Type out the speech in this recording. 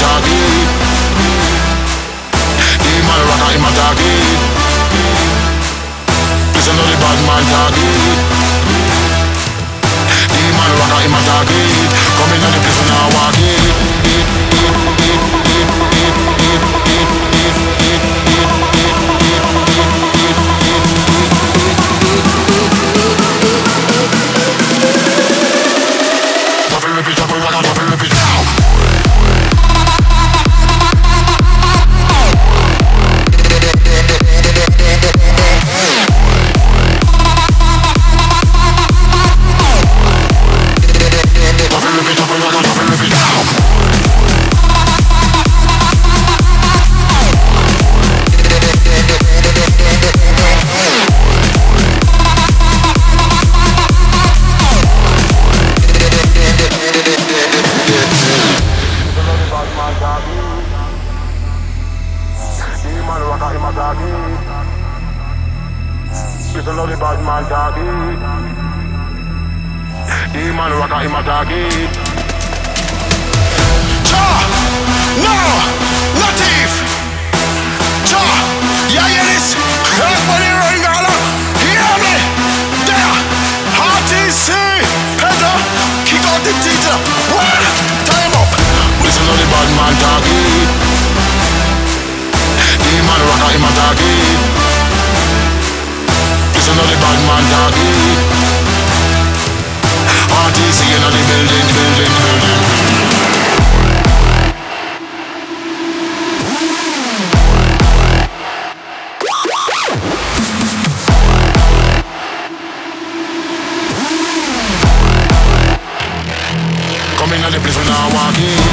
doggy. Give my rocker. Listen to the Come in on the place and I walk it. man talking. It's another bad man talking. Demon rocker him a talking. Cha! No! Latif! Cha! Yeah, yeah, this! Everybody running all up! Hear me! There! Heart is see! Pedro! Kick out the teacher! bad man doggy. It's another bad man doggy. RTC in the building, building, building. Come in the place when I walk in.